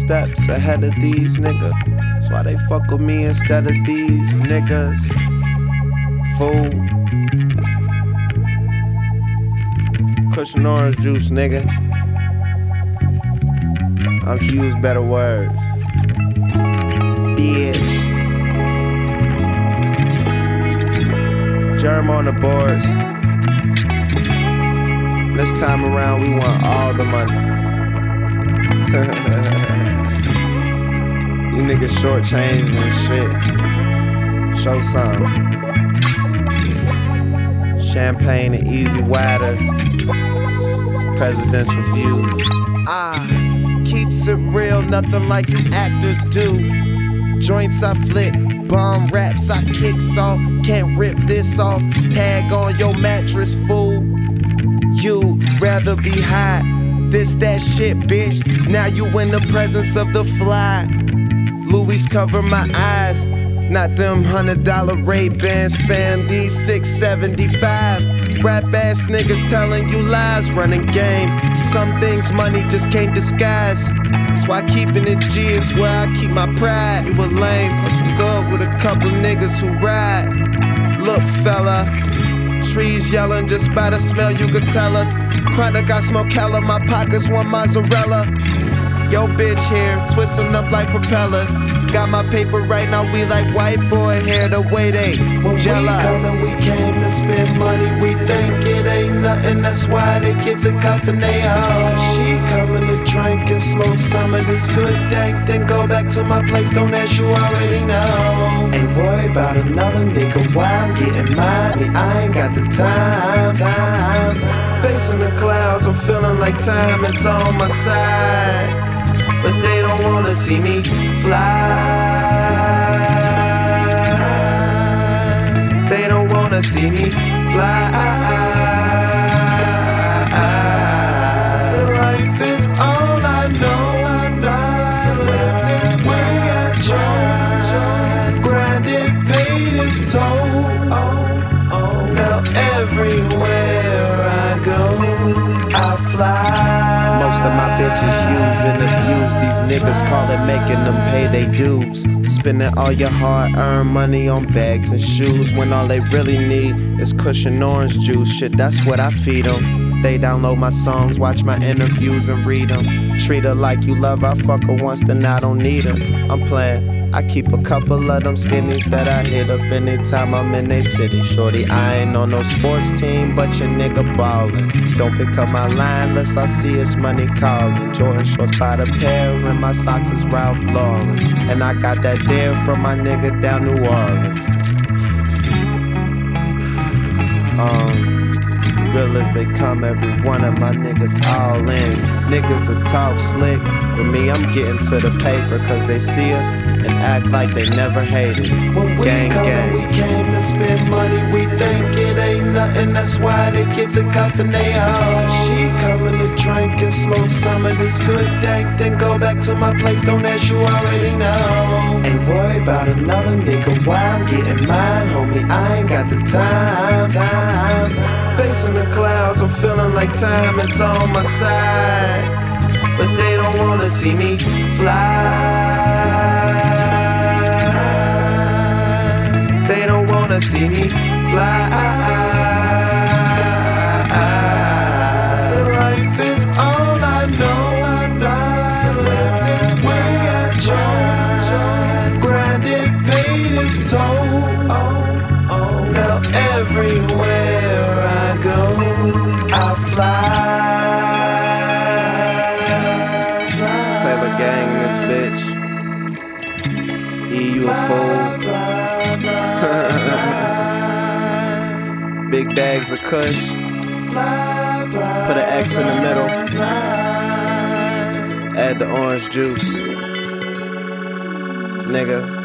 steps ahead of these niggas. That's why they fuck with me instead of these niggas. Fool. Kush and orange juice, nigga. I'm to use better words. Bitch. Jerm on the boards. This time around, we want all the money. you niggas shortchanged and shit. Show some. Champagne and easy waters. Presidential views. Ah, keeps it real, nothing like you actors do. Joints I flip, bomb raps I kick off. Can't rip this off. Tag on your mattress, fool. You rather be high. This that shit, bitch. Now you in the presence of the fly. Louis cover my eyes. Not them hundred dollar Ray Bans, fam. These 675. Rap ass niggas telling you lies, running game. Some things money just can't disguise. That's why keeping it G is where I keep my pride. You a lame, plus I'm good with a couple niggas who ride. Look, fella. Trees yelling just by the smell, you could tell us. Chronic, I smoke hella, my pockets want mozzarella. Yo, bitch here, twisting up like propellers. Got my paper right now, we like white boy hair, the way they When jealous. we comin', we came to spend money. We think it ain't nothing, that's why they get to cuffin' they hoe. She coming to drink and smoke some of this good dank. Then go back to my place, don't ask you already know. Ain't worry about another nigga, why I'm getting mine. I ain't got the time, time. Facing the clouds, I'm feeling like time is on my side. Wanna see me fly. They don't wanna see me fly. Life is all I know. Its toll. Now everywhere I go, I fly. Most of my bitches use and abuse these niggas call it making them pay they dues. Spending all your hard earned money on bags and shoes when all they really need is kush and orange juice. Shit, that's what I feed them. They download my songs, watch my interviews and read them. Treat her like you love her, fuck her once, then I don't need her. I'm playing. I keep a couple of them skinnies that I hit up anytime I'm in they city. Shorty, I ain't on no sports team, but your nigga ballin'. Don't pick up my line unless I see it's money calling. Jordan shorts by the pair, and my socks is Ralph Lauren. And I got that there from my nigga down New Orleans. Um, real as they come, every one of my niggas all in. Niggas will talk slick, but me, I'm getting to the paper, cause they see us and act like they never hated. When we Gang, come gang. we came to spend money. Nothing, that's why they get to cuffin' they hoe. She coming to drink and smoke some of this good dank. Then go back to my place, don't ask you already know. Ain't worry about another nigga, why I'm getting mine, homie. I ain't got the time, time. Facing the clouds, I'm feeling like time is on my side. But they don't wanna see me fly. They don't wanna see me fly. Paid its toll. Now everywhere I go, I fly. Taylor Gang, this bitch. E, you a fool. Big bags of kush. Put an X in the middle. Add the orange juice. Nigga.